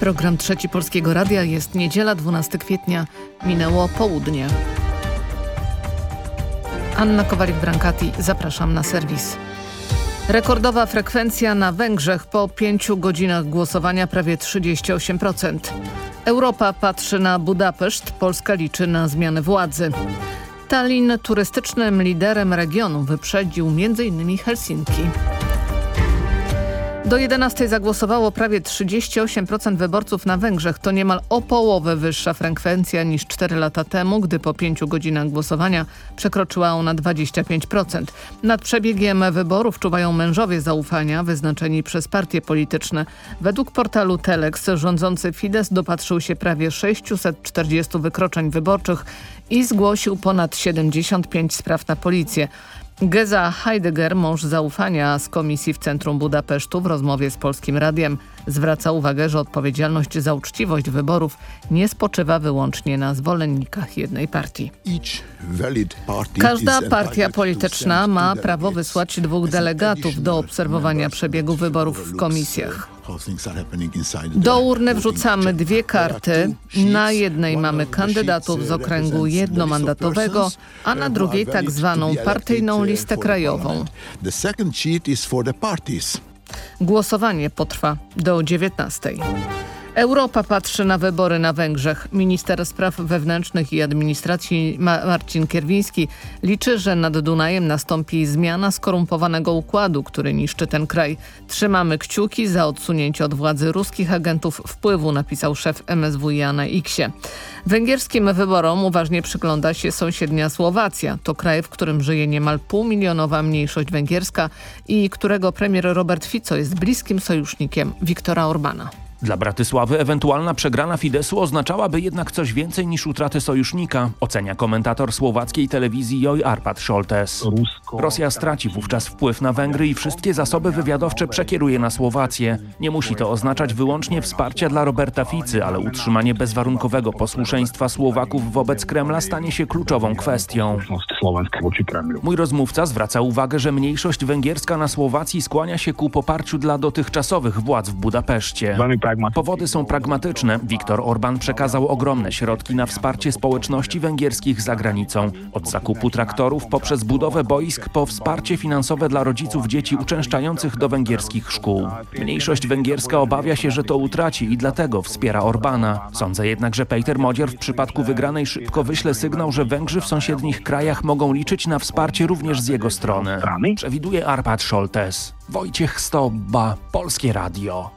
Program Trzeci Polskiego Radia jest niedziela 12 kwietnia. Minęło południe. Anna Kowalik-Brankati, zapraszam na serwis. Rekordowa frekwencja na Węgrzech po pięciu godzinach głosowania prawie 38%. Europa patrzy na Budapeszt, Polska liczy na zmianę władzy. Tallin turystycznym liderem regionu wyprzedził m.in. Helsinki. Do 11 zagłosowało prawie 38% wyborców na Węgrzech. To niemal o połowę wyższa frekwencja niż 4 lata temu, gdy po 5 godzinach głosowania przekroczyła ona 25%. Nad przebiegiem wyborów czuwają mężowie zaufania wyznaczeni przez partie polityczne. Według portalu Telex rządzący Fidesz dopatrzył się prawie 640 wykroczeń wyborczych i zgłosił ponad 75 spraw na policję. Geza Heidegger, mąż zaufania z komisji w centrum Budapesztu w rozmowie z Polskim Radiem zwraca uwagę, że odpowiedzialność za uczciwość wyborów nie spoczywa wyłącznie na zwolennikach jednej partii. Każda partia polityczna ma prawo wysłać dwóch delegatów do obserwowania przebiegu wyborów w komisjach. Do urny wrzucamy dwie karty. Na jednej mamy kandydatów z okręgu jednomandatowego, a na drugiej tak zwaną partyjną listę krajową. Głosowanie potrwa do 19. Europa patrzy na wybory na Węgrzech. Minister spraw wewnętrznych i administracji Marcin Kierwiński liczy, że nad Dunajem nastąpi zmiana skorumpowanego układu, który niszczy ten kraj. Trzymamy kciuki za odsunięcie od władzy ruskich agentów wpływu, napisał szef MSWiA na Xie. Węgierskim wyborom uważnie przygląda się sąsiednia Słowacja. To kraj, w którym żyje niemal półmilionowa mniejszość węgierska i którego premier Robert Fico jest bliskim sojusznikiem Viktora Orbana. Dla Bratysławy ewentualna przegrana Fidesu oznaczałaby jednak coś więcej niż utratę sojusznika, ocenia komentator słowackiej telewizji Joj Arpad Scholtes. Rosja straci wówczas wpływ na Węgry i wszystkie zasoby wywiadowcze przekieruje na Słowację. Nie musi to oznaczać wyłącznie wsparcia dla Roberta Ficy, ale utrzymanie bezwarunkowego posłuszeństwa Słowaków wobec Kremla stanie się kluczową kwestią. Mój rozmówca zwraca uwagę, że mniejszość węgierska na Słowacji skłania się ku poparciu dla dotychczasowych władz w Budapeszcie. Powody są pragmatyczne. Viktor Orban przekazał ogromne środki na wsparcie społeczności węgierskich za granicą. Od zakupu traktorów poprzez budowę boisk po wsparcie finansowe dla rodziców dzieci uczęszczających do węgierskich szkół. Mniejszość węgierska obawia się, że to utraci i dlatego wspiera Orbana. Sądzę jednak, że Peter Modzior w przypadku wygranej szybko wyśle sygnał, że Węgrzy w sąsiednich krajach mogą liczyć na wsparcie również z jego strony. Przewiduje Arpad Scholtes. Wojciech Stobba, Polskie Radio.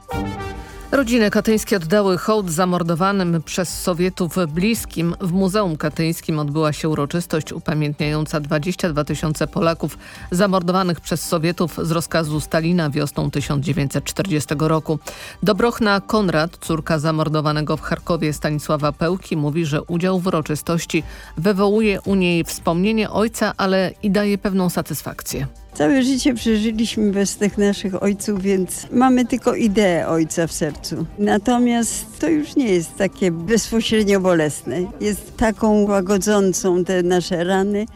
Rodziny katyńskie oddały hołd zamordowanym przez Sowietów bliskim. W Muzeum Katyńskim odbyła się uroczystość upamiętniająca 22 tysiące Polaków zamordowanych przez Sowietów z rozkazu Stalina wiosną 1940 roku. Dobrochna Konrad, córka zamordowanego w Charkowie Stanisława Pełki, mówi, że udział w uroczystości wywołuje u niej wspomnienie ojca, ale i daje pewną satysfakcję. Całe życie przeżyliśmy bez tych naszych ojców, więc mamy tylko ideę ojca w sercu. Natomiast to już nie jest takie bezpośrednio bolesne. Jest taką łagodzącą te nasze rany,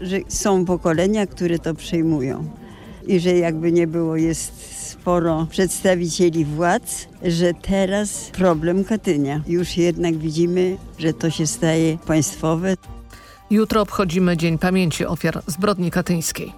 że są pokolenia, które to przyjmują. I że jakby nie było, jest sporo przedstawicieli władz, że teraz problem Katynia. Już jednak widzimy, że to się staje państwowe. Jutro obchodzimy Dzień Pamięci Ofiar Zbrodni Katyńskiej.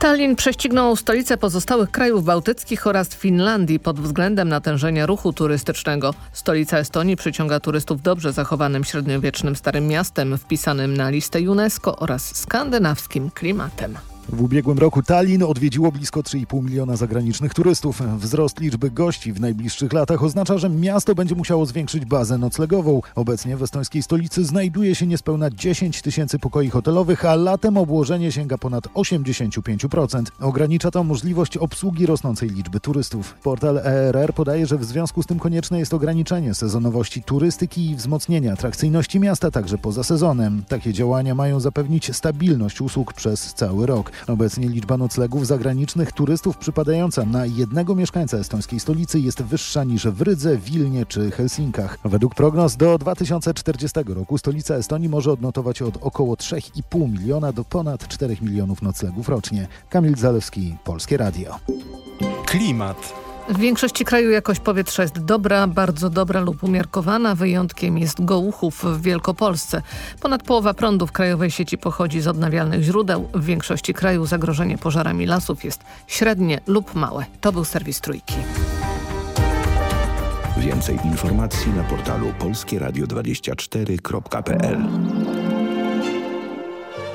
Tallin prześcignął stolicę pozostałych krajów bałtyckich oraz Finlandii pod względem natężenia ruchu turystycznego. Stolica Estonii przyciąga turystów dobrze zachowanym średniowiecznym starym miastem wpisanym na listę UNESCO oraz skandynawskim klimatem. W ubiegłym roku Tallin odwiedziło blisko 3,5 miliona zagranicznych turystów. Wzrost liczby gości w najbliższych latach oznacza, że miasto będzie musiało zwiększyć bazę noclegową. Obecnie w estońskiej stolicy znajduje się niespełna 10 tysięcy pokoi hotelowych, a latem obłożenie sięga ponad 85%. Ogranicza to możliwość obsługi rosnącej liczby turystów. Portal ERR podaje, że w związku z tym konieczne jest ograniczenie sezonowości turystyki i wzmocnienie atrakcyjności miasta także poza sezonem. Takie działania mają zapewnić stabilność usług przez cały rok. Obecnie liczba noclegów zagranicznych turystów przypadająca na jednego mieszkańca estońskiej stolicy jest wyższa niż w Rydze, Wilnie czy Helsinkach. Według prognoz do 2040 roku stolica Estonii może odnotować od około 3,5 miliona do ponad 4 milionów noclegów rocznie. Kamil Zalewski, Polskie Radio. Klimat. W większości kraju jakość powietrza jest dobra, bardzo dobra lub umiarkowana. Wyjątkiem jest Gołuchów w Wielkopolsce. Ponad połowa prądu w krajowej sieci pochodzi z odnawialnych źródeł. W większości kraju zagrożenie pożarami lasów jest średnie lub małe. To był serwis Trójki. Więcej informacji na portalu polskieradio24.pl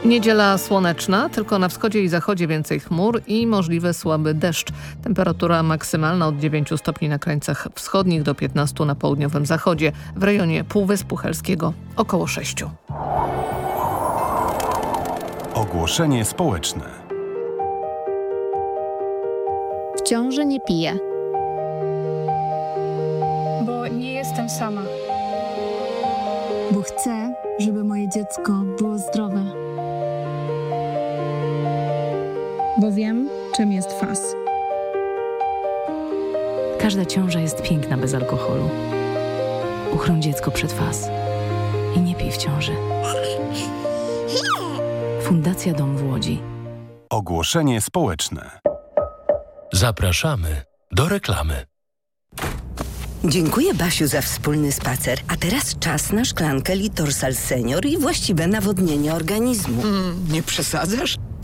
Niedziela słoneczna, tylko na wschodzie i zachodzie więcej chmur i możliwy słaby deszcz. Temperatura maksymalna od 9 stopni na krańcach wschodnich do 15 na południowym zachodzie. W rejonie Półwyspu Helskiego około 6. Ogłoszenie społeczne. W ciąży nie piję. Bo nie jestem sama. Bo chcę, żeby moje dziecko było zdrowe. Bo wiem, czym jest fas. Każda ciąża jest piękna bez alkoholu. Uchroń dziecko przed fas. I nie pij w ciąży. Fundacja Dom w Łodzi. Ogłoszenie społeczne. Zapraszamy do reklamy. Dziękuję Basiu za wspólny spacer. A teraz czas na szklankę Litorsal Senior i właściwe nawodnienie organizmu. Mm, nie przesadzasz?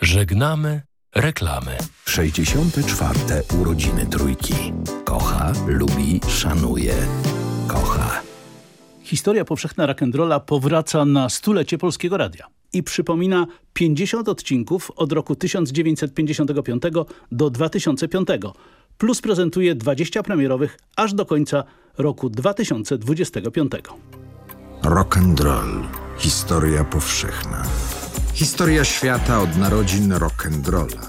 Żegnamy reklamy. 64. urodziny trójki. Kocha, lubi, szanuje. Kocha. Historia powszechna rock'n'rolla powraca na stulecie Polskiego Radia i przypomina 50 odcinków od roku 1955 do 2005, plus prezentuje 20 premierowych aż do końca roku 2025. Rock'n'roll. Historia powszechna. Historia świata od narodzin rock'n'rolla.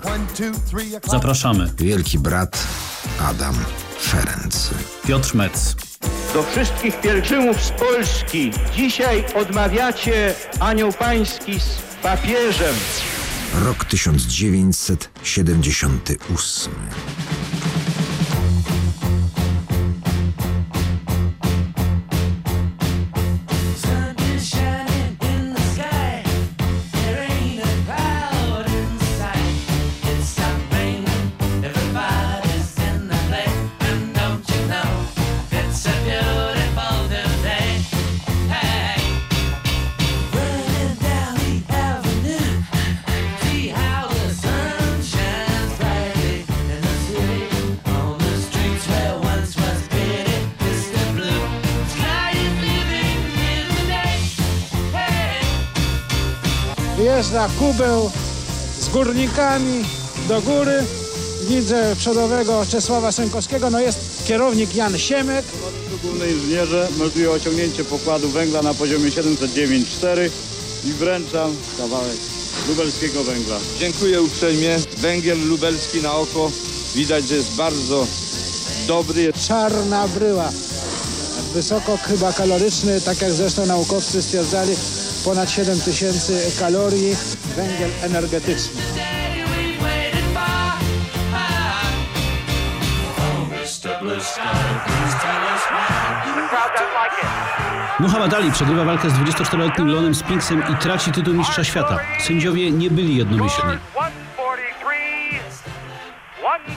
Zapraszamy. Wielki brat Adam Ferenc. Piotr Metz. Do wszystkich pielgrzymów z Polski dzisiaj odmawiacie anioł pański z papieżem. Rok 1978. Wjeżdża kubeł z górnikami do góry. Widzę przodowego Czesława Sękowskiego. No jest kierownik Jan Siemek. Główny inżynierze melduję osiągnięcie pokładu węgla na poziomie 709,4 i wręczam kawałek lubelskiego węgla. Dziękuję uprzejmie. Węgiel lubelski na oko widać, że jest bardzo dobry. Czarna bryła. Wysoko chyba kaloryczny, tak jak zresztą naukowcy stwierdzali, ponad 7 tysięcy kalorii, węgiel energetyczny. Muhammad Ali przegrywa walkę z 24-letnim Lonem Spinksem i traci tytuł mistrza świata. Sędziowie nie byli jednomyślni.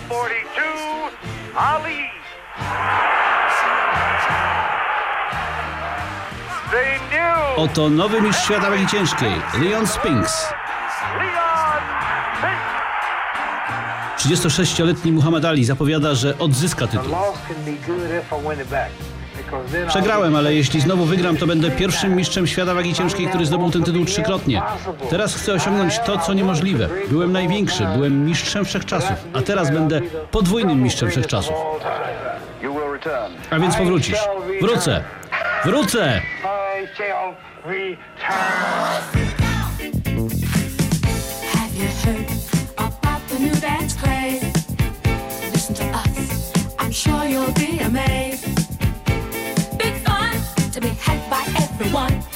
142, Ali. Oto nowy mistrz świata wagi ciężkiej, Leon Spinks. Leon 36-letni Muhammad Ali zapowiada, że odzyska tytuł. Przegrałem, ale jeśli znowu wygram, to będę pierwszym mistrzem świata wagi ciężkiej, który zdobył ten tytuł trzykrotnie. Teraz chcę osiągnąć to, co niemożliwe. Byłem największy, byłem mistrzem wszechczasów, a teraz będę podwójnym mistrzem wszechczasów. A więc powrócisz. Wrócę. Wrócę! Have you heard about the new dance craze? Listen to us, I'm sure you'll be amazed. Big fun to be had by everyone.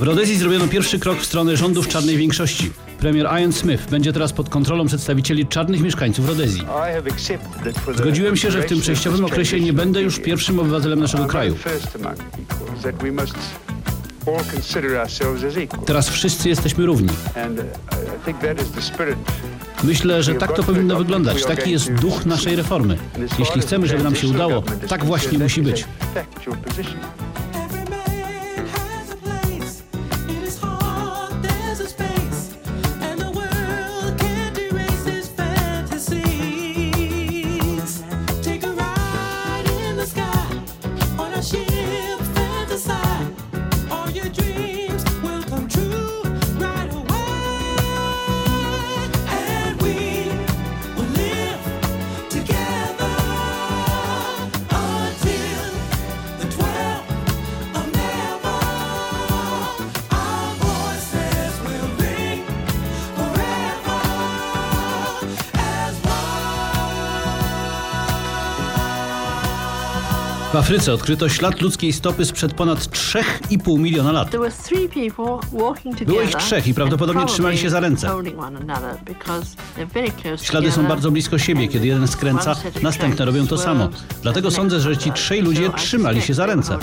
W Rodezji zrobiono pierwszy krok w stronę rządów czarnej większości. Premier Ian Smith będzie teraz pod kontrolą przedstawicieli czarnych mieszkańców Rodezji. Zgodziłem się, że w tym przejściowym okresie nie będę już pierwszym obywatelem naszego kraju. Teraz wszyscy jesteśmy równi. Myślę, że tak to powinno wyglądać. Taki jest duch naszej reformy. Jeśli chcemy, żeby nam się udało, tak właśnie musi być. Afryce odkryto ślad ludzkiej stopy sprzed ponad 3,5 miliona lat. Było ich trzech i prawdopodobnie trzymali się za ręce. Ślady są bardzo blisko siebie. Kiedy jeden skręca, następne robią to samo. Dlatego sądzę, że ci trzej ludzie trzymali się za ręce.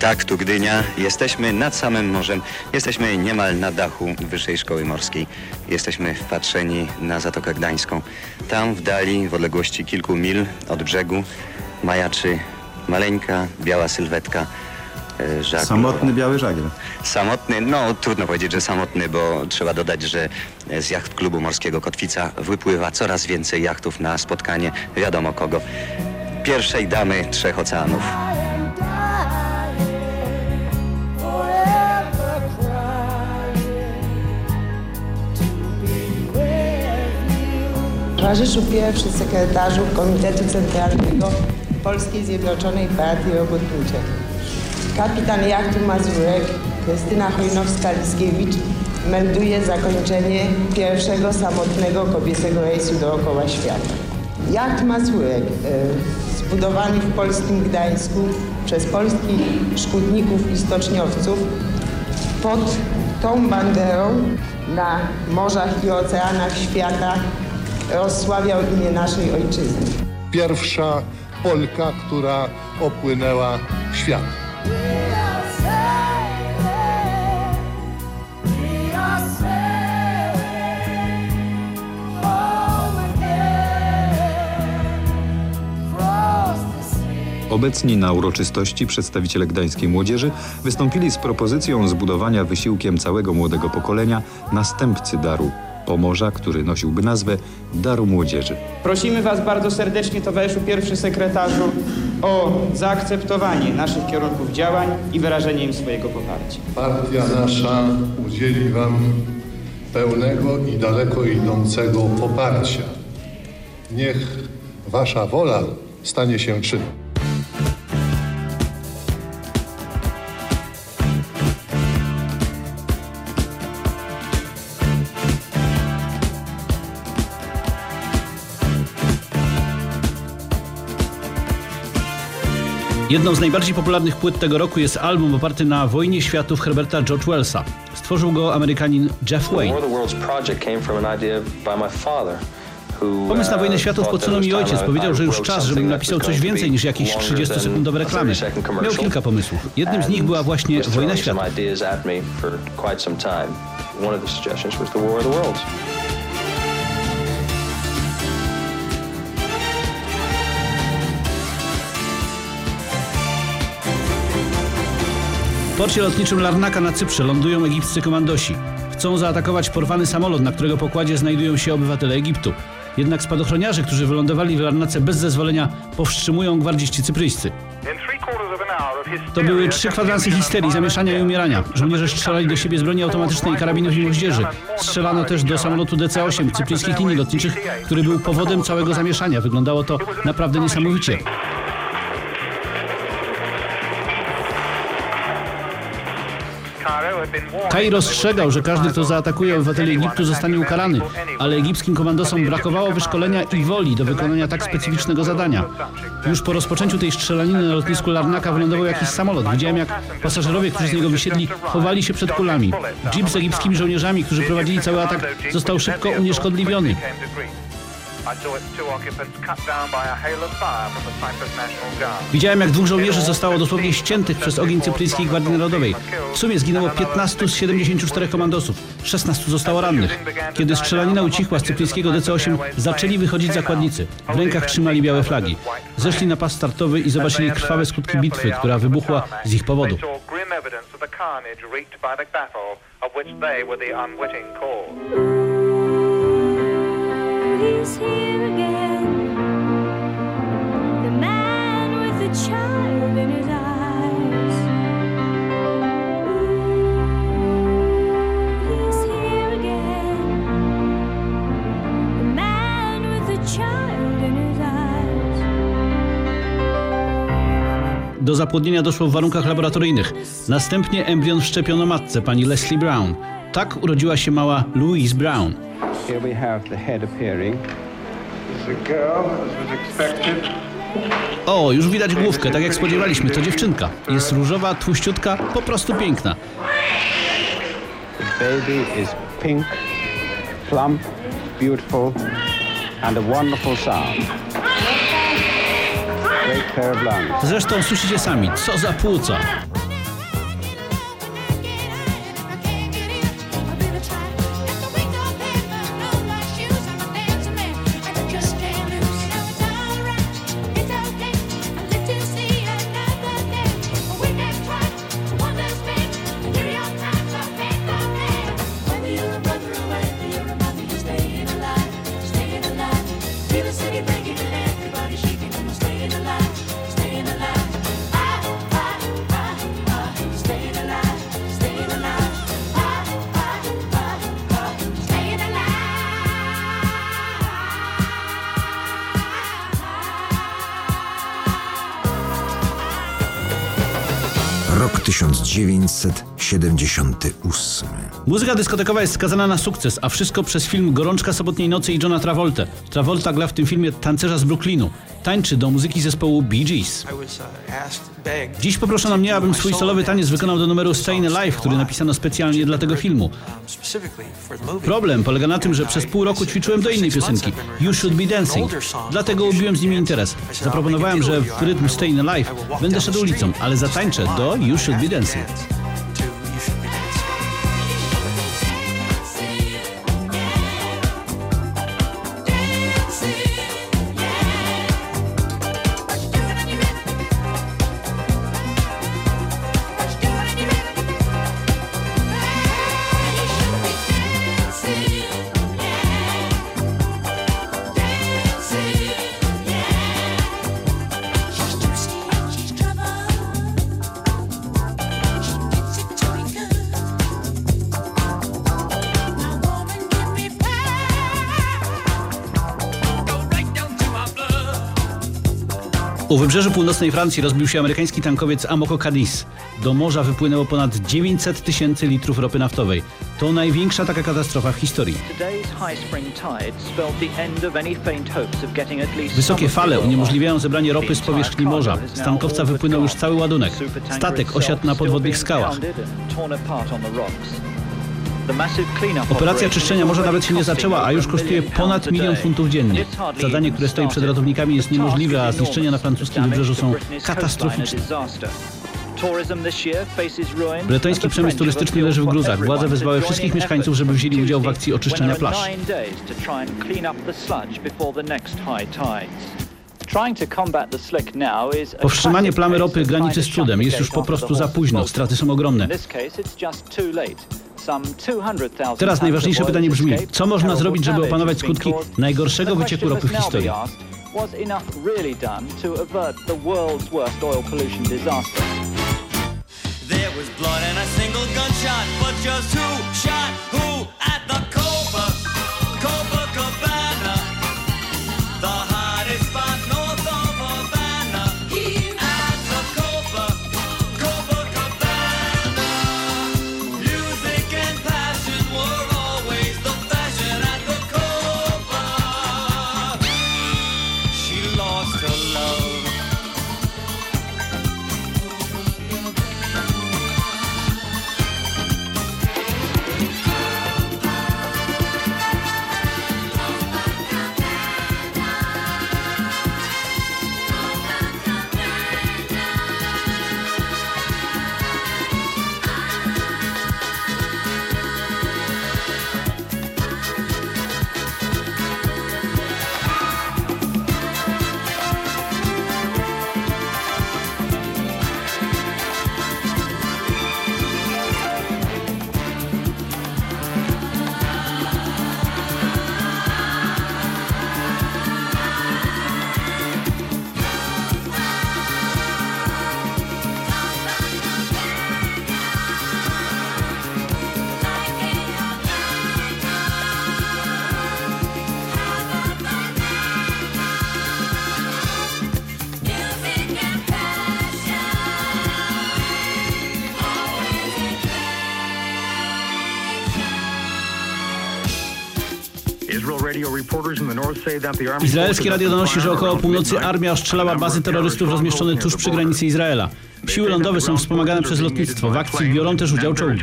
Tak, tu Gdynia. Jesteśmy nad samym morzem. Jesteśmy niemal na dachu Wyższej Szkoły Morskiej. Jesteśmy wpatrzeni na Zatokę Gdańską. Tam w dali, w odległości kilku mil od brzegu, majaczy maleńka, biała sylwetka e, żagla. Samotny biały żagiel. Samotny, no trudno powiedzieć, że samotny, bo trzeba dodać, że z jacht klubu morskiego Kotwica wypływa coraz więcej jachtów na spotkanie wiadomo kogo. Pierwszej damy trzech oceanów. Towarzyszu pierwszy sekretarzu Komitetu Centralnego Polskiej Zjednoczonej Partii Robotniczej. Kapitan jachtu Mazurek Krystyna Chojnowska-Liskiewicz melduje zakończenie pierwszego samotnego kobiecego rejsu dookoła świata. Jacht Mazurek, e, zbudowany w polskim Gdańsku przez polskich szkutników i stoczniowców pod tą banderą na morzach i oceanach świata rozsławiał imię naszej ojczyzny. Pierwsza Polka, która opłynęła świat. Obecni na uroczystości przedstawiciele gdańskiej młodzieży wystąpili z propozycją zbudowania wysiłkiem całego młodego pokolenia następcy daru Pomorza, który nosiłby nazwę Daru Młodzieży. Prosimy Was bardzo serdecznie, towarzyszu pierwszy sekretarzu, o zaakceptowanie naszych kierunków działań i wyrażenie im swojego poparcia. Partia nasza udzieli Wam pełnego i daleko idącego poparcia. Niech Wasza wola stanie się czynem. Jedną z najbardziej popularnych płyt tego roku jest album oparty na Wojnie Światów Herberta George Wellsa. Stworzył go Amerykanin Jeff Wayne. Pomysł na Wojnę Światów podsunął mi ojciec. Powiedział, że już czas, żebym napisał coś więcej niż jakieś 30-sekundowe reklamy. Miał kilka pomysłów. Jednym z nich była właśnie Wojna Światów. Porcie lotniczym Larnaka na Cyprze lądują egipscy komandosi. Chcą zaatakować porwany samolot, na którego pokładzie znajdują się obywatele Egiptu. Jednak spadochroniarze, którzy wylądowali w Larnace bez zezwolenia, powstrzymują gwardziści cypryjscy. To były trzy kwadransy histerii, zamieszania i umierania. Żołnierze strzelali do siebie z broni automatycznej, karabinów i moździerzy. Strzelano też do samolotu DC-8 cypryjskich linii lotniczych, który był powodem całego zamieszania. Wyglądało to naprawdę niesamowicie. Kairo ostrzegał, że każdy, kto zaatakuje obywateli Egiptu zostanie ukarany, ale egipskim komandosom brakowało wyszkolenia i woli do wykonania tak specyficznego zadania. Już po rozpoczęciu tej strzelaniny na lotnisku Larnaka wylądował jakiś samolot. Widziałem, jak pasażerowie, którzy z niego wysiedli, chowali się przed kulami. Jeep z egipskimi żołnierzami, którzy prowadzili cały atak, został szybko unieszkodliwiony. Widziałem, jak dwóch żołnierzy zostało dosłownie ściętych przez ogień Cypryjskiej Gwardii Narodowej. W sumie zginęło 15 z 74 komandosów. 16 zostało rannych. Kiedy strzelanina ucichła z cypryjskiego DC-8, zaczęli wychodzić zakładnicy. W rękach trzymali białe flagi. Zeszli na pas startowy i zobaczyli krwawe skutki bitwy, która wybuchła z ich powodu. He's here again. The man with the child in Do zapłodnienia doszło w warunkach laboratoryjnych. Następnie embrion wszczepiono matce, pani Leslie Brown. Tak urodziła się mała Louise Brown. Here we have the head appearing. It's a girl, as was expected. O, już widać główkę, tak jak spodziewaliśmy, to dziewczynka. Jest różowa, tłuściutka, po prostu piękna. The baby is pink, plump, beautiful, and a wonderful sound. Great pair of lungs. Zresztą słyszycie sami, co za płuca. 1978. Muzyka dyskotekowa jest skazana na sukces, a wszystko przez film Gorączka sobotniej nocy i Johna Travolta. Travolta gra w tym filmie tancerza z Brooklynu. Tańczy do muzyki zespołu Bee Gees. Dziś poproszono mnie, abym swój solowy taniec wykonał do numeru Stayin' Alive, który napisano specjalnie dla tego filmu. Problem polega na tym, że przez pół roku ćwiczyłem do innej piosenki, You Should Be Dancing. Dlatego ubiłem z nimi interes. Zaproponowałem, że w rytm Stayin' Alive będę szedł ulicą, ale zatańczę do You Should Be Dancing. U wybrzeży północnej Francji rozbił się amerykański tankowiec Amoco Cadiz. Do morza wypłynęło ponad 900 tysięcy litrów ropy naftowej. To największa taka katastrofa w historii. Wysokie fale uniemożliwiają zebranie ropy z powierzchni morza. Z tankowca wypłynął już cały ładunek. Statek osiadł na podwodnych skałach. Operacja czyszczenia morza nawet się nie zaczęła, a już kosztuje ponad milion funtów dziennie. Zadanie, które stoi przed ratownikami jest niemożliwe, a zniszczenia na francuskim wybrzeżu są katastroficzne. Bretoński przemysł turystyczny leży w gruzach. Władze wezwały wszystkich mieszkańców, żeby wzięli udział w akcji oczyszczania plaż. Powstrzymanie plamy ropy graniczy z cudem. Jest już po prostu za późno. Straty są ogromne. Teraz najważniejsze pytanie brzmi, co można zrobić, żeby opanować skutki najgorszego wycieku ropy w historii? Was enough really done to avert the world's worst oil pollution disaster? There was blood and a single gunshot, but just who shot who Izraelskie radio donosi, że około północy armia ostrzelała bazy terrorystów rozmieszczone tuż przy granicy Izraela. Siły lądowe są wspomagane przez lotnictwo. W akcji biorą też udział czołgi.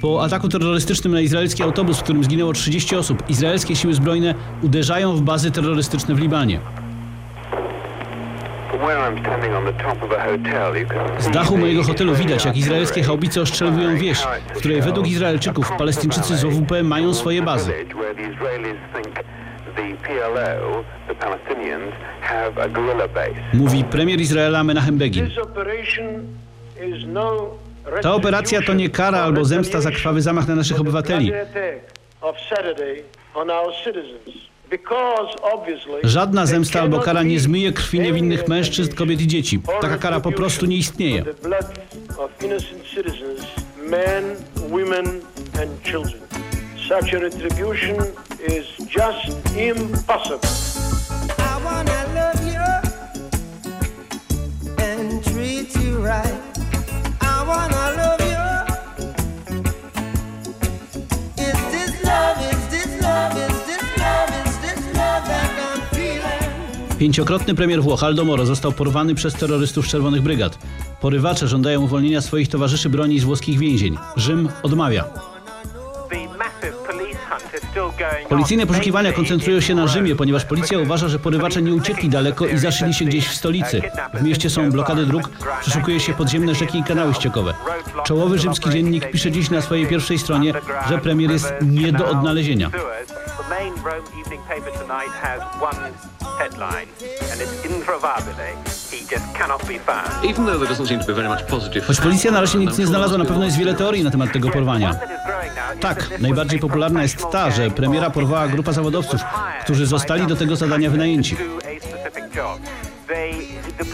Po ataku terrorystycznym na izraelski autobus, w którym zginęło 30 osób, izraelskie siły zbrojne uderzają w bazy terrorystyczne w Libanie. Z dachu mojego hotelu widać, jak izraelskie haubice ostrzelowują wieś, w której według Izraelczyków Palestyńczycy z OWP mają swoje bazy. Mówi premier Izraela Menachem Begin. Ta operacja to nie kara albo zemsta za krwawy zamach na naszych obywateli. Żadna zemsta albo kara nie zmyje krwi niewinnych mężczyzn, kobiet i dzieci. Taka kara po prostu nie istnieje. Such a retribution is just impossible. I wanna love Pięciokrotny premier Włoch Aldo Moro został porwany przez terrorystów Czerwonych Brygad. Porywacze żądają uwolnienia swoich towarzyszy broni z włoskich więzień. Rzym odmawia. Policyjne poszukiwania koncentrują się na Rzymie, ponieważ policja uważa, że porywacze nie uciekli daleko i zaszyli się gdzieś w stolicy. W mieście są blokady dróg, przeszukuje się podziemne rzeki i kanały ściekowe. Czołowy rzymski dziennik pisze dziś na swojej pierwszej stronie, że premier jest nie do odnalezienia. Choć policja na razie nic nie znalazła, na pewno jest wiele teorii na temat tego porwania. Tak, najbardziej popularna jest ta, że premiera porwała grupa zawodowców, którzy zostali do tego zadania wynajęci.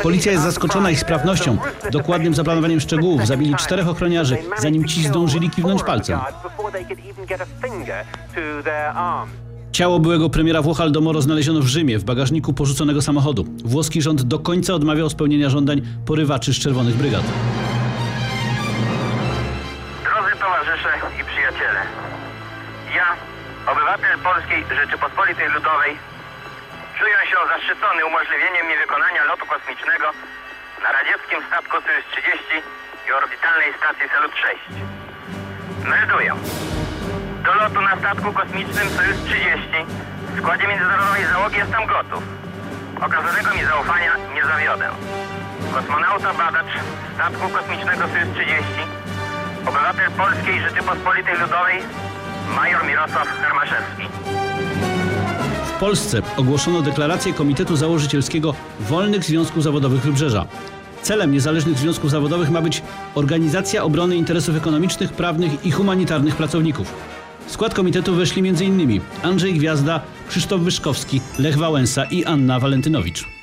Policja jest zaskoczona ich sprawnością, dokładnym zaplanowaniem szczegółów. Zabili czterech ochroniarzy, zanim ci zdążyli kiwnąć palcem. Ciało byłego premiera Włoch Aldo Moro znaleziono w Rzymie, w bagażniku porzuconego samochodu. Włoski rząd do końca odmawiał spełnienia żądań porywaczy z Czerwonych Brygad. Drodzy towarzysze i przyjaciele, ja, obywatel Polskiej Rzeczypospolitej Ludowej, czuję się zaszczycony umożliwieniem mi wykonania lotu kosmicznego na radzieckim statku Soyuz-30 i orbitalnej stacji Salut-6. Melduję. Do lotu na statku kosmicznym Soyuz-30 w składzie międzynarodowej załogi jestem gotów. Okazanego mi zaufania nie zawiodę. Kosmonauta badacz statku kosmicznego Soyuz-30 Obywatel Polskiej Rzeczypospolitej Ludowej major Mirosław Hermaszewski. W Polsce ogłoszono deklarację Komitetu Założycielskiego Wolnych Związków Zawodowych Wybrzeża. Celem niezależnych związków zawodowych ma być organizacja obrony interesów ekonomicznych, prawnych i humanitarnych pracowników. W skład komitetu weszli m.in. Andrzej Gwiazda, Krzysztof Wyszkowski, Lech Wałęsa i Anna Walentynowicz.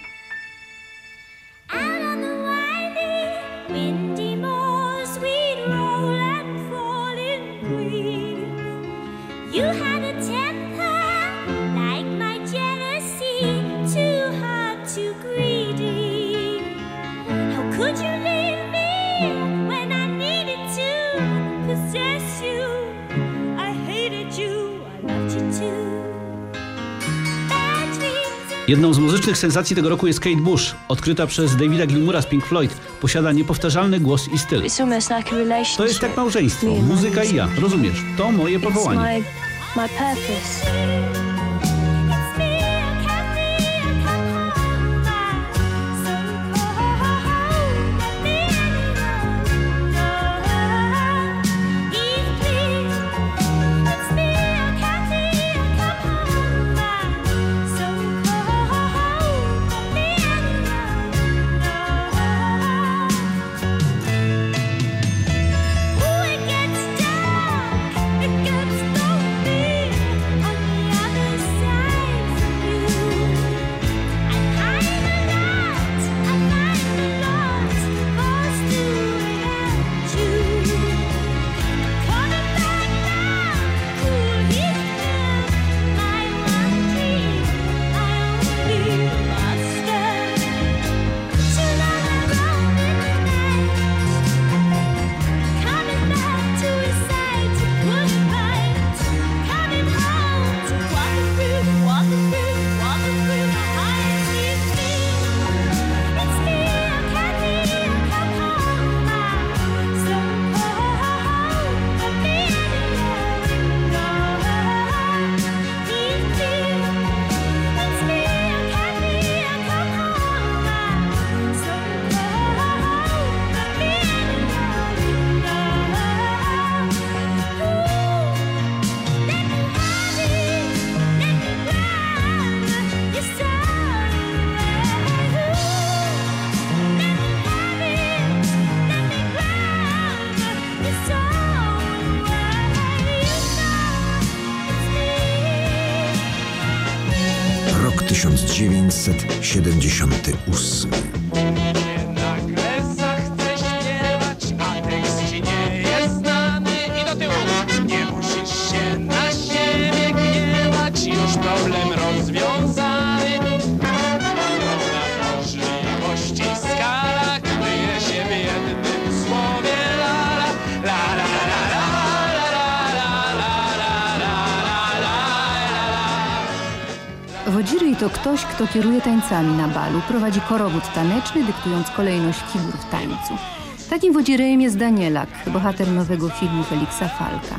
Jedną z muzycznych sensacji tego roku jest Kate Bush, odkryta przez Davida Gilmoura z Pink Floyd. Posiada niepowtarzalny głos i styl. To jest jak małżeństwo, muzyka i ja, rozumiesz? To moje powołanie. 1978. to ktoś, kto kieruje tańcami na balu, prowadzi korowód taneczny, dyktując kolejność figur w tańcu. Takim wodzirejem jest Danielak, bohater nowego filmu Feliksa Falka.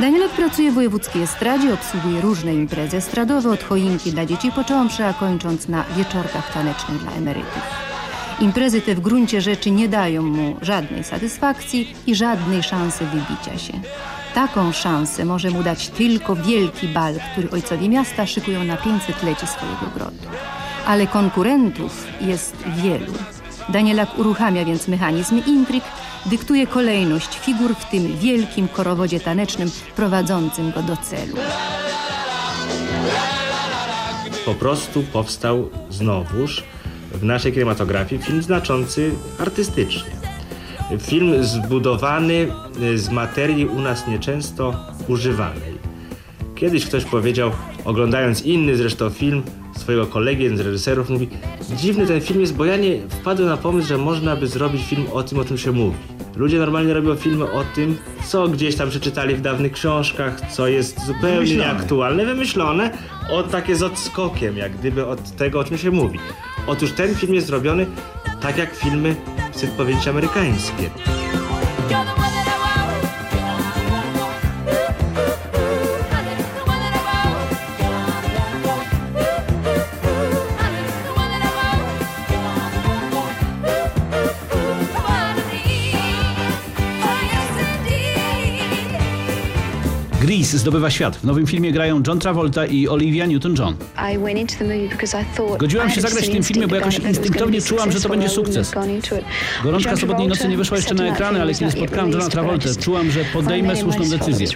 Danielak pracuje w wojewódzkiej estradzie, obsługuje różne imprezy estradowe, od choinki dla dzieci począwszy, a kończąc na wieczorkach tanecznych dla emerytów. Imprezy te w gruncie rzeczy nie dają mu żadnej satysfakcji i żadnej szansy wybicia się. Taką szansę może mu dać tylko wielki bal, który ojcowie miasta szykują na 500-lecie swojego grodu. Ale konkurentów jest wielu. Danielak uruchamia więc mechanizm intryg, dyktuje kolejność figur w tym wielkim korowodzie tanecznym prowadzącym go do celu. po prostu powstał znowuż w naszej kinematografii film znaczący artystycznie. Film zbudowany z materii u nas nieczęsto używanej. Kiedyś ktoś powiedział, oglądając inny zresztą film swojego kolegi, z reżyserów, mówi dziwny ten film jest, bo ja nie wpadłem na pomysł, że można by zrobić film o tym, o czym się mówi. Ludzie normalnie robią filmy o tym, co gdzieś tam przeczytali w dawnych książkach, co jest zupełnie Wymyślone. nieaktualne, wymyślone, o takie z odskokiem, jak gdyby od tego, o czym się mówi. Otóż ten film jest zrobiony tak jak filmy powieści amerykańskie. Grease zdobywa świat. W nowym filmie grają John Travolta i Olivia Newton-John. Godziłam się zagrać w tym filmie, bo jakoś instynktownie czułam, że to będzie sukces. Gorączka sobotniej nocy Travolta nie wyszła jeszcze na ekrany, ale kiedy spotkałam Johna Travolta, czułam, że podejmę słuszną decyzję.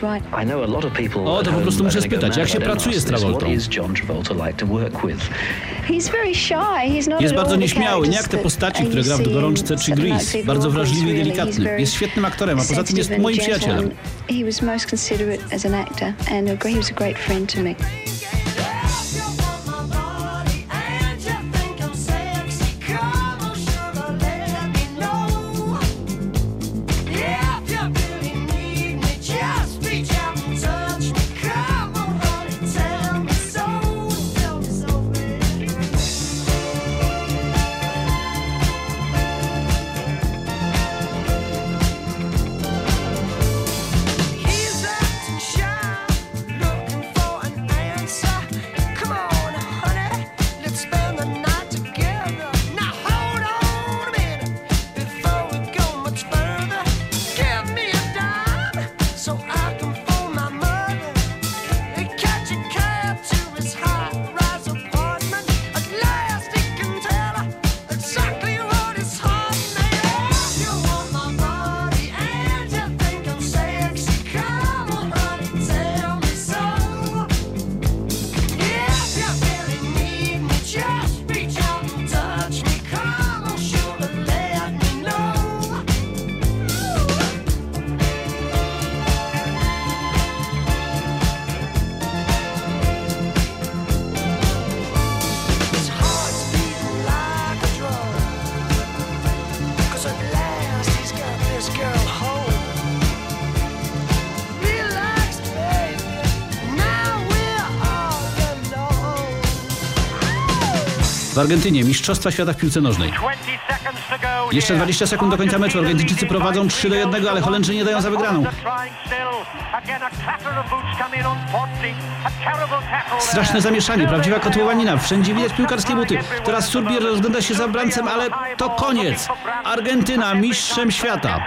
O, to po prostu muszę spytać, jak się pracuje z. Travoltą? Jest bardzo nieśmiały, nie jak te postaci, które gra w Gorączce czy Grease. Bardzo wrażliwy i delikatny. Jest świetnym aktorem, a poza tym jest moim przyjacielem. He was most considerate as an actor and he was a great friend to me. Argentynie Mistrzostwa Świata w piłce nożnej. Jeszcze 20 sekund do końca meczu. Argentyńczycy prowadzą 3 do 1, ale Holendrzy nie dają za wygraną. Straszne zamieszanie, prawdziwa kotłowanina. Wszędzie widać piłkarskie buty. Teraz Surbier rozgląda się za brancem, ale to koniec. Argentyna mistrzem świata.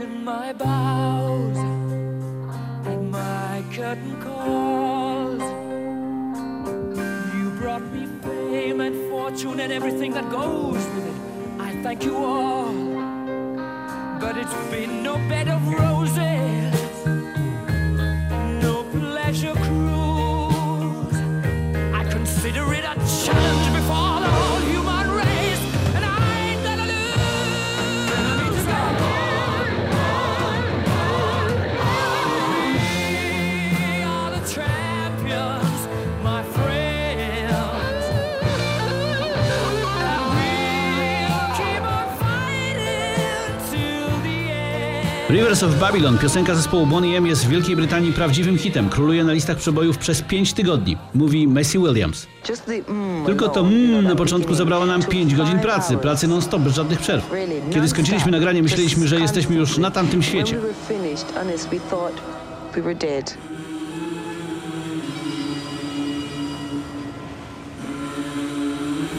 I've my bows and my curtain calls. You brought me fame and fortune and everything that goes with it. I thank you all, but it's been Rivers of Babylon, piosenka zespołu Bonnie M jest w Wielkiej Brytanii prawdziwym hitem. Króluje na listach przebojów przez 5 tygodni, mówi Messi Williams. Tylko to mmm na początku zabrało nam 5 godzin pracy, pracy non-stop, bez żadnych przerw. Kiedy skończyliśmy nagranie, myśleliśmy, że jesteśmy już na tamtym świecie.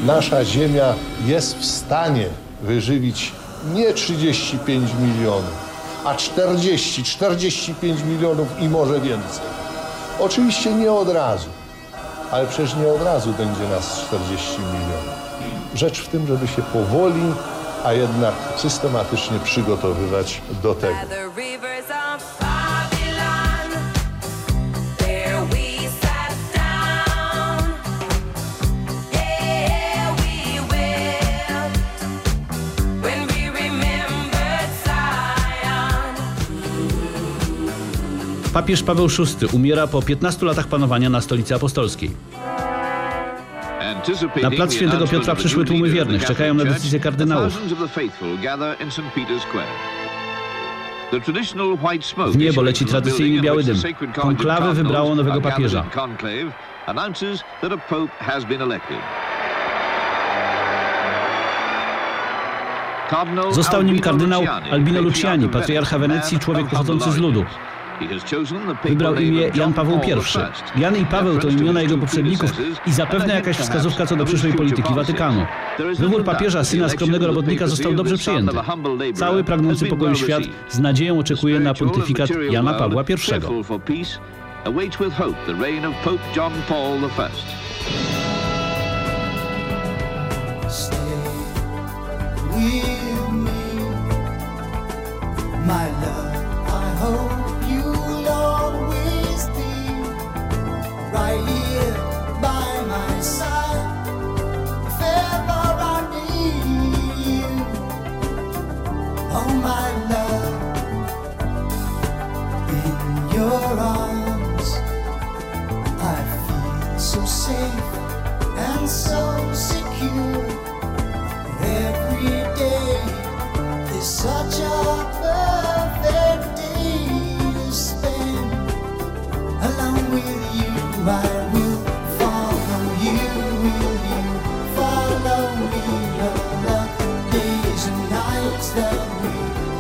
Nasza ziemia jest w stanie wyżywić nie 35 milionów, a 40, 45 milionów i może więcej. Oczywiście nie od razu, ale przecież nie od razu będzie nas 40 milionów. Rzecz w tym, żeby się powoli, a jednak systematycznie przygotowywać do tego. Papież Paweł VI umiera po 15 latach panowania na stolicy apostolskiej. Na plac Świętego Piotra przyszły tłumy wiernych, czekają na decyzję kardynałów. W niebo leci tradycyjny biały dym. Konklawy wybrało nowego papieża. Został nim kardynał Albino Luciani, patriarcha Wenecji, człowiek pochodzący z ludu. Wybrał imię Jan Paweł I. Jan i Paweł to imiona jego poprzedników i zapewne jakaś wskazówka co do przyszłej polityki Watykanu. Wybór papieża, syna skromnego robotnika, został dobrze przyjęty. Cały pragnący pokoju świat z nadzieją oczekuje na pontyfikat Jana Pawła I. awaits with hope the reign of Pope John Paul I. your arms, I feel so safe and so secure. Every day is such a perfect day to spend along with you. I will follow you. Will you follow me? The days and nights that we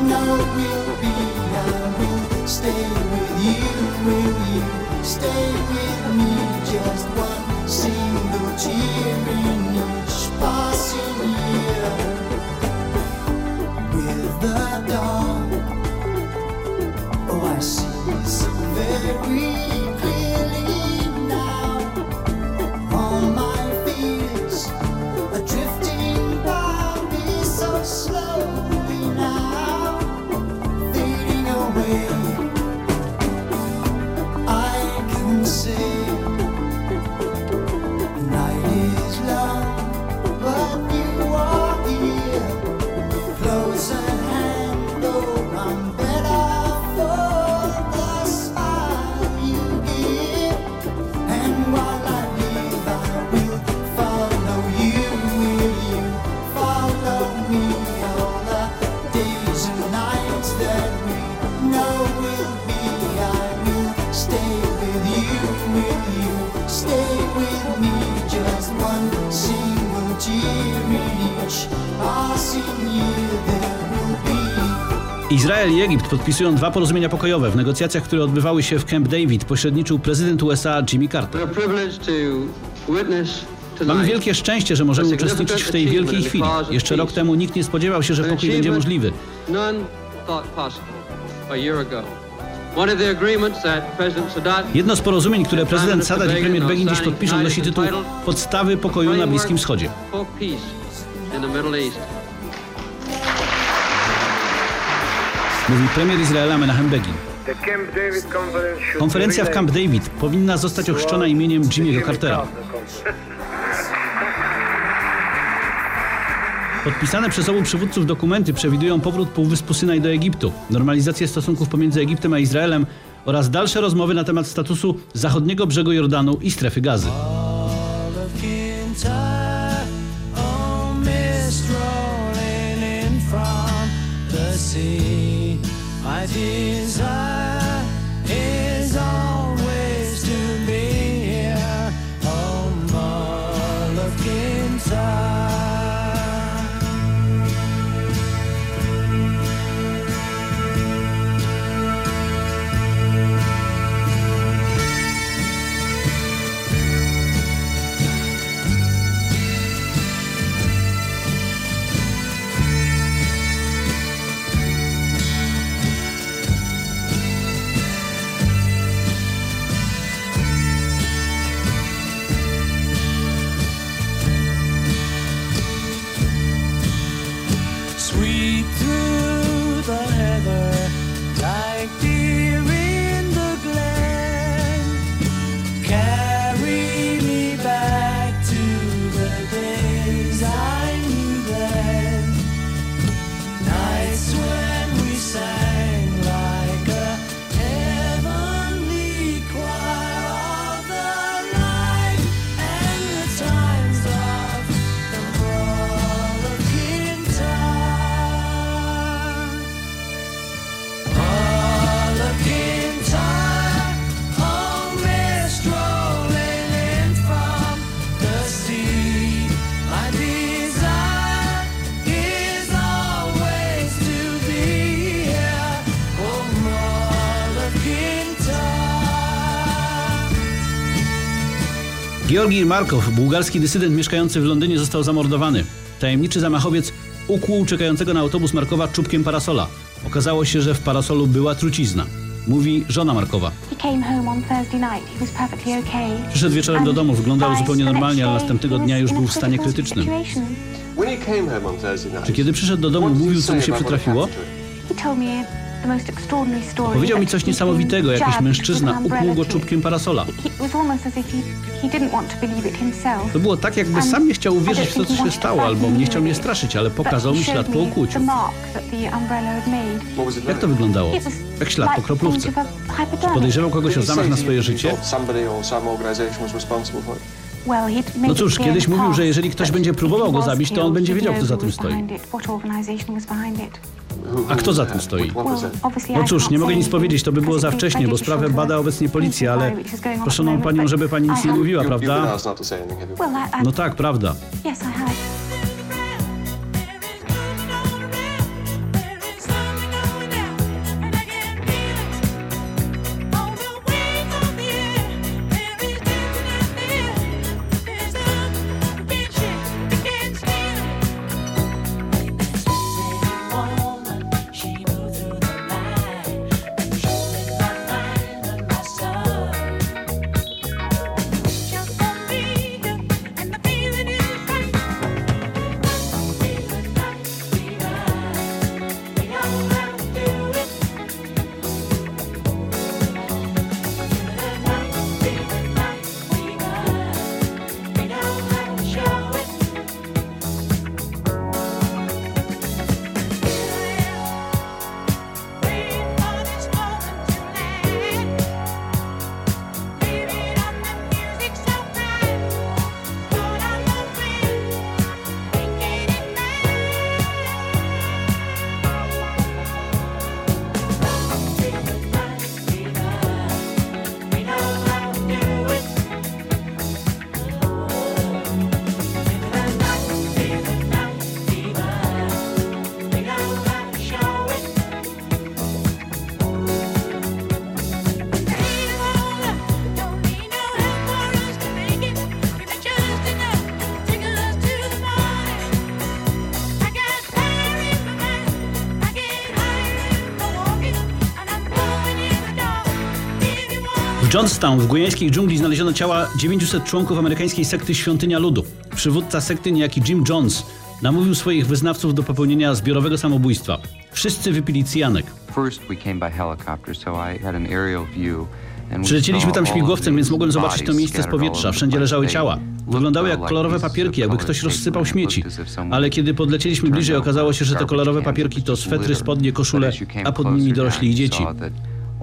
know will be. I will stay with you. Will you stay with me? Just one single tear in each i Egipt podpisują dwa porozumienia pokojowe. W negocjacjach, które odbywały się w Camp David, pośredniczył prezydent USA Jimmy Carter. Mamy wielkie szczęście, że możemy uczestniczyć w tej wielkiej chwili. Jeszcze rok temu nikt nie spodziewał się, że pokój będzie możliwy. Jedno z porozumień, które prezydent Sadat i premier Begin dziś podpiszą, nosi tytuł Podstawy pokoju na Bliskim Wschodzie. Mówi premier Izraela Menachem Begin. Konferencja w Camp David powinna zostać ochrzczona imieniem Jimmy'ego Cartera. Podpisane przez obu przywódców dokumenty przewidują powrót Półwyspu Synaj do Egiptu, normalizację stosunków pomiędzy Egiptem a Izraelem oraz dalsze rozmowy na temat statusu zachodniego brzegu Jordanu i strefy gazy. did Georgi Markow, bułgarski dysydent mieszkający w Londynie został zamordowany. Tajemniczy zamachowiec ukłuł czekającego na autobus Markowa czubkiem parasola. Okazało się, że w parasolu była trucizna. Mówi żona Markowa. Przyszedł wieczorem do domu, wyglądał zupełnie normalnie, ale następnego dnia już był w stanie krytycznym. Czy kiedy przyszedł do domu, mówił, co mu się przytrafiło? He told me the most extraordinary story. Powiedział mi coś niesamowitego. Jakiś mężczyzna with an ukłuł go czubkiem parasola. It was almost as if he, he didn't want to believe it himself. To było tak, jakby And sam nie chciał uwierzyć w to, co he się wanted to stało, albo nie chciał mnie straszyć, ale pokazał mi ślad po ukłuciu. The mark that the umbrella had made. what was it Jak to wyglądało? Jak ślad po like kroplówce. think of a hypodermic. Podejrzewał kogoś o zamach na swoje życie? thought somebody or some organization was responsible for it? Well, he'd made No cóż, kiedyś mówił, że jeżeli ktoś będzie próbował go zabić, to on będzie wiedział, kto za tym stoi. A kto za tym stoi? No cóż, nie mogę nic powiedzieć, to by było za wcześnie, bo sprawę bada obecnie policja, ale proszono panią, żeby pani nic nie mówiła, prawda? No tak, prawda. W Johnstown w gujańskiej dżungli znaleziono ciała 900 członków amerykańskiej sekty Świątynia Ludu. Przywódca sekty, niejaki Jim Jones, namówił swoich wyznawców do popełnienia zbiorowego samobójstwa. Wszyscy wypili cyjanek. Przylecieliśmy tam śmigłowcem, więc mogłem zobaczyć to miejsce z powietrza. Wszędzie leżały ciała. Wyglądały jak kolorowe papierki, jakby ktoś rozsypał śmieci. Ale kiedy podlecieliśmy bliżej, okazało się, że te kolorowe papierki to swetry, spodnie, koszule, a pod nimi dorośli i dzieci.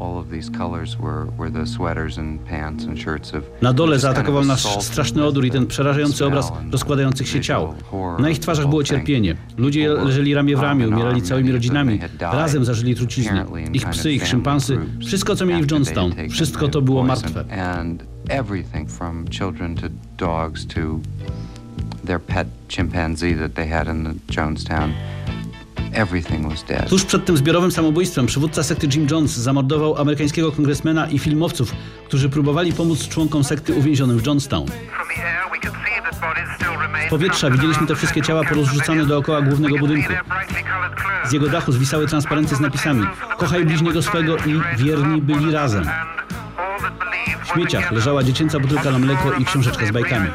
All of these colors were, were the sweaters and pants and shirts of Na dole zaatakował nas straszny odór i ten przerażający obraz rozkładających się ciał. Na ich twarzach było cierpienie. Ludzie leżeli ramię w ramię, umierali całymi rodzinami. Razem zażyli trucizny. Ich psy, ich szympansy, wszystko co mieli w Johnstown, wszystko to było martwe. and everything from children to dogs to their pet chimpanzee that they had in Jonestown. Tuż przed tym zbiorowym samobójstwem przywódca sekty Jim Jones zamordował amerykańskiego kongresmena i filmowców, którzy próbowali pomóc członkom sekty uwięzionym w Johnstown. Z powietrza widzieliśmy te wszystkie ciała porozrzucane dookoła głównego budynku. Z jego dachu zwisały transparenty z napisami Kochaj bliźniego swego i wierni byli razem. W śmieciach leżała dziecięca butelka na mleko i książeczka z bajkami.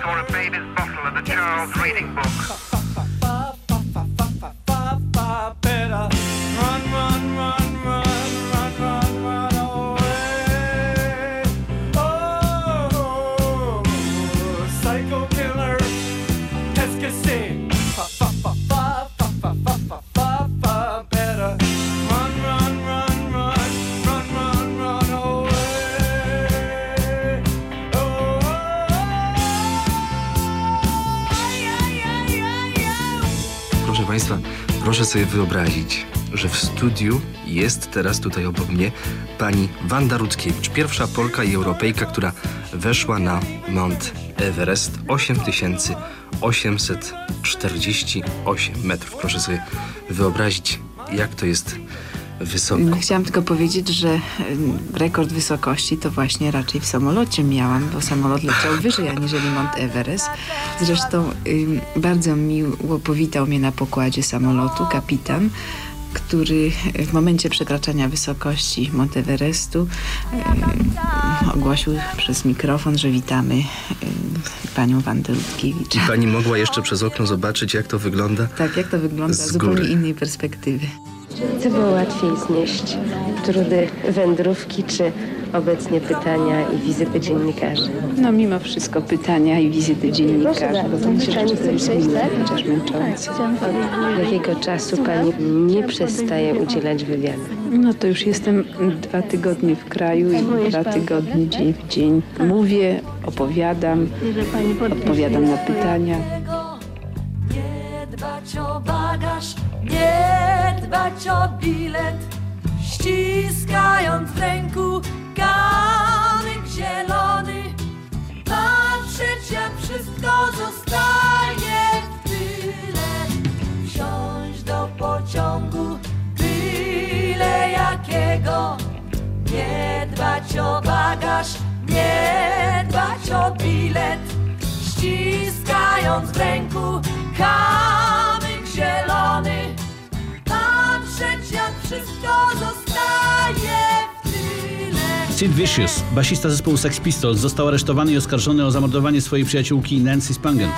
Państwa, proszę sobie wyobrazić, że w studiu jest teraz tutaj obok mnie pani Wanda Rudzkiewicz, pierwsza Polka i Europejka, która weszła na Mount Everest 8848 metrów. Proszę sobie wyobrazić, jak to jest wysoko. Chciałam tylko powiedzieć, że rekord wysokości to właśnie raczej w samolocie miałam, bo samolot leciał wyżej aniżeli Mount Everest. Zresztą bardzo miło powitał mnie na pokładzie samolotu kapitan, który w momencie przekraczania wysokości Mount Everestu ogłosił przez mikrofon, że witamy panią Wandę Rutkiewicz. I pani mogła jeszcze przez okno zobaczyć, jak to wygląda? Tak, jak to wygląda Z z zupełnie innej perspektywy. Co było łatwiej znieść? Trudy wędrówki czy obecnie pytania i wizyty dziennikarzy? No mimo wszystko pytania i wizyty dziennikarzy, Proszę bo bardzo, tak? chce przejść, tak? chociaż męczące. Od jakiego czasu pani nie przestaje udzielać wywiadów? No to już jestem dwa tygodnie w kraju i dwa tygodnie dzień w dzień mówię, opowiadam, odpowiadam na pytania. Dbać o bilet, ściskając w ręku kamyk zielony, patrzeć jak wszystko zostaje w tyle, wsiąść do pociągu, byle jakiego, nie dbać o bagaż, nie dbać o bilet, ściskając w ręku kamyk zielony, wszystko zostaje w tyle. Sid Vicious, basista zespołu Sex Pistols, został aresztowany i oskarżony o zamordowanie swojej przyjaciółki Nancy Spangent.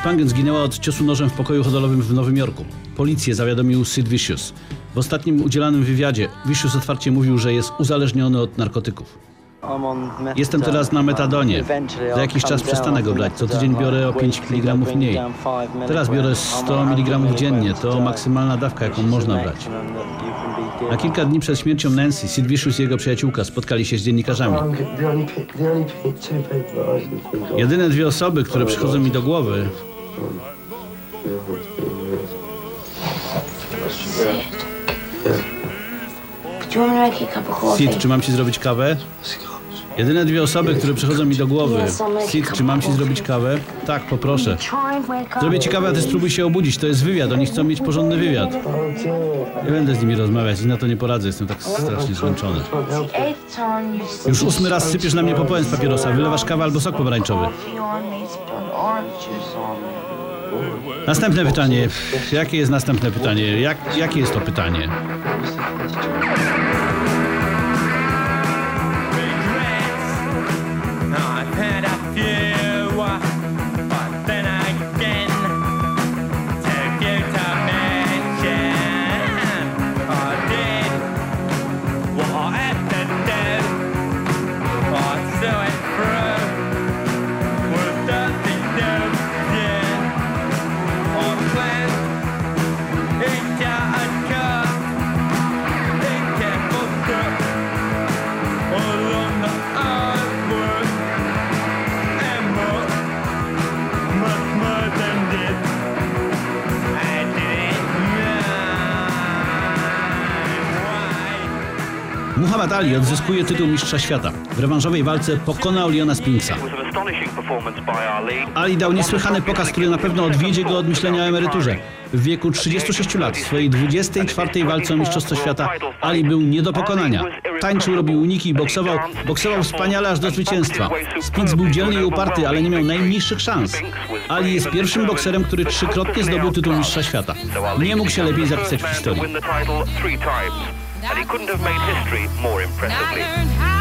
Spangent zginęła od ciosu nożem w pokoju hotelowym w Nowym Jorku. Policję zawiadomił Sid Vicious. W ostatnim udzielanym wywiadzie Vicious otwarcie mówił, że jest uzależniony od narkotyków. Jestem teraz na metadonie. Za jakiś czas przestanę go brać. Co tydzień biorę o 5 mg mniej. Teraz biorę 100 mg dziennie. To maksymalna dawka, jaką można brać. Na kilka dni przed śmiercią Nancy, Sid Vicious i jego przyjaciółka spotkali się z dziennikarzami. Jedyne dwie osoby, które przychodzą mi do głowy? Sid, czy mam ci zrobić kawę? Jedyne dwie osoby, które przychodzą mi do głowy. Sid, czy mam ci zrobić kawę? Tak, poproszę. Zrobię ci kawę, a ty spróbuj się obudzić. To jest wywiad, oni chcą mieć porządny wywiad. Nie będę z nimi rozmawiać i na to nie poradzę, jestem tak strasznie zmęczony. Już ósmy raz sypiesz na mnie popałem z papierosa, wylewasz kawę albo sok pomarańczowy. Następne pytanie. Jakie jest następne pytanie? Jak, jakie jest to pytanie? Muhammad Ali odzyskuje tytuł mistrza świata. W rewanżowej walce pokonał Leona Spinksa. Ali dał niesłychany pokaz, który na pewno odwiedzie go od myślenia o emeryturze. W wieku 36 lat, w swojej 24 walce o Mistrzostwo Świata, Ali był nie do pokonania. Tańczył, robił uniki, boksował, boksował wspaniale aż do zwycięstwa. Spinks był dzielny i uparty, ale nie miał najmniejszych szans. Ali jest pierwszym bokserem, który trzykrotnie zdobył tytuł mistrza świata. Nie mógł się lepiej zapisać w historii. And he couldn't have made history more impressively.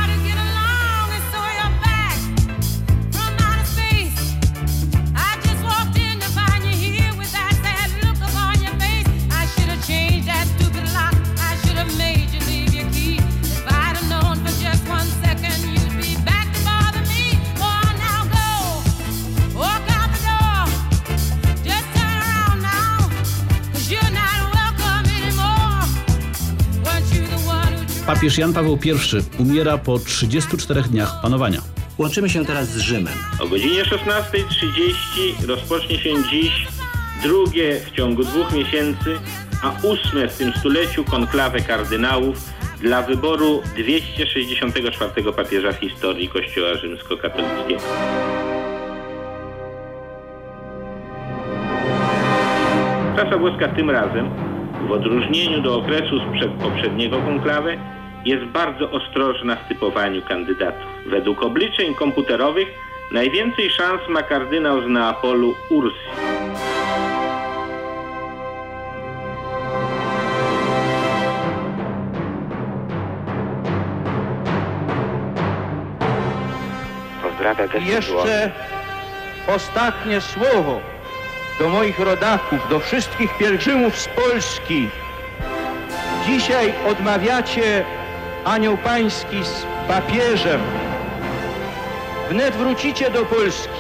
Papież Jan Paweł I umiera po 34 dniach panowania. Łączymy się teraz z Rzymem. O godzinie 16.30 rozpocznie się dziś drugie w ciągu dwóch miesięcy, a ósme w tym stuleciu konklawę kardynałów dla wyboru 264 papieża w historii Kościoła rzymskokatolickiego. Prasa włoska tym razem, w odróżnieniu do okresu sprzed poprzedniego konklawy, jest bardzo ostrożna w typowaniu kandydatów. Według obliczeń komputerowych najwięcej szans ma kardynał z Neapolu Ursi. Pozdrawia Jeszcze ostatnie słowo do moich rodaków, do wszystkich pielgrzymów z Polski. Dzisiaj odmawiacie anioł pański z papieżem. Wnet wrócicie do Polski.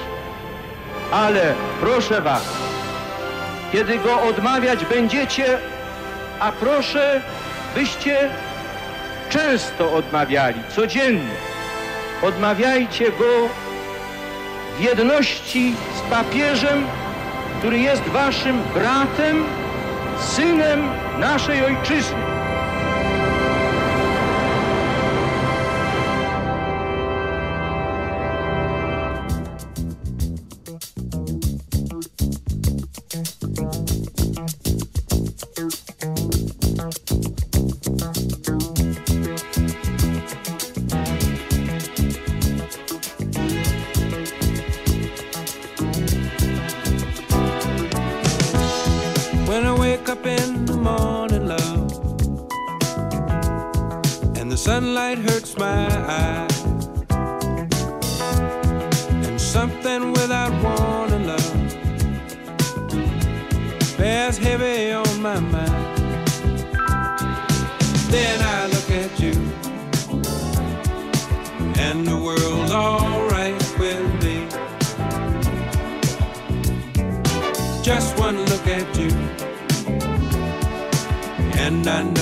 Ale proszę was, kiedy go odmawiać będziecie, a proszę, byście często odmawiali, codziennie. Odmawiajcie go w jedności z papieżem, który jest waszym bratem, synem naszej ojczyzny. When I wake up in the morning, love, and the sunlight hurts my eyes, and something without warning, love, bears heavy on my mind. Then I look at you, and the world's and I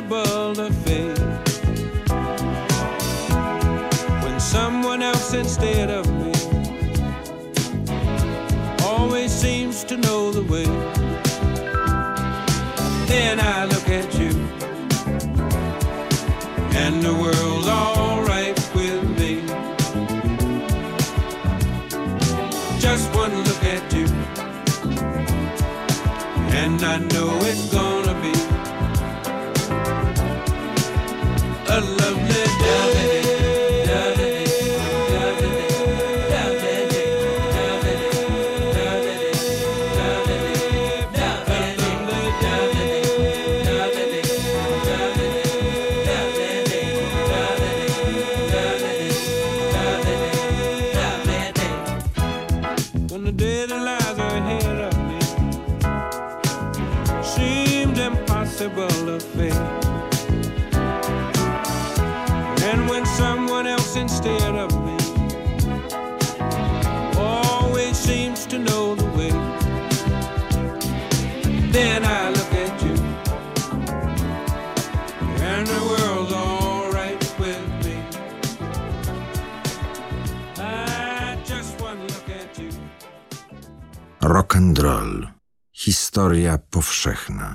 above. Historia powszechna.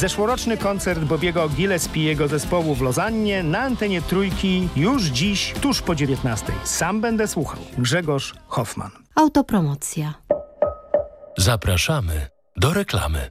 Zeszłoroczny koncert Bobiego Gillespiego zespołu w Lozannie na antenie Trójki już dziś, tuż po 19. Sam będę słuchał. Grzegorz Hoffman. Autopromocja. Zapraszamy do reklamy.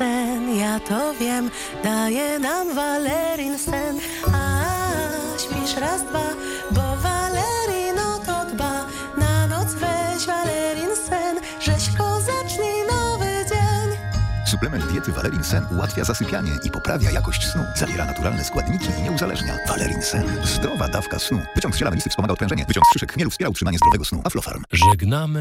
ja to wiem, daje nam Valerin sen. A śpisz raz, dwa, bo Valerin o to dba. Na noc weź Valerin sen, żeś ko Suplement diety Valerin Sen ułatwia zasypianie i poprawia jakość snu. Zawiera naturalne składniki i nie uzależnia. Valerin Sen. Zdrowa dawka snu. Wyciąg z ziela wspomaga odprężenie. Wyciąg z szyszek chmielu wspiera utrzymanie zdrowego snu. Aflofarm. Żegnamy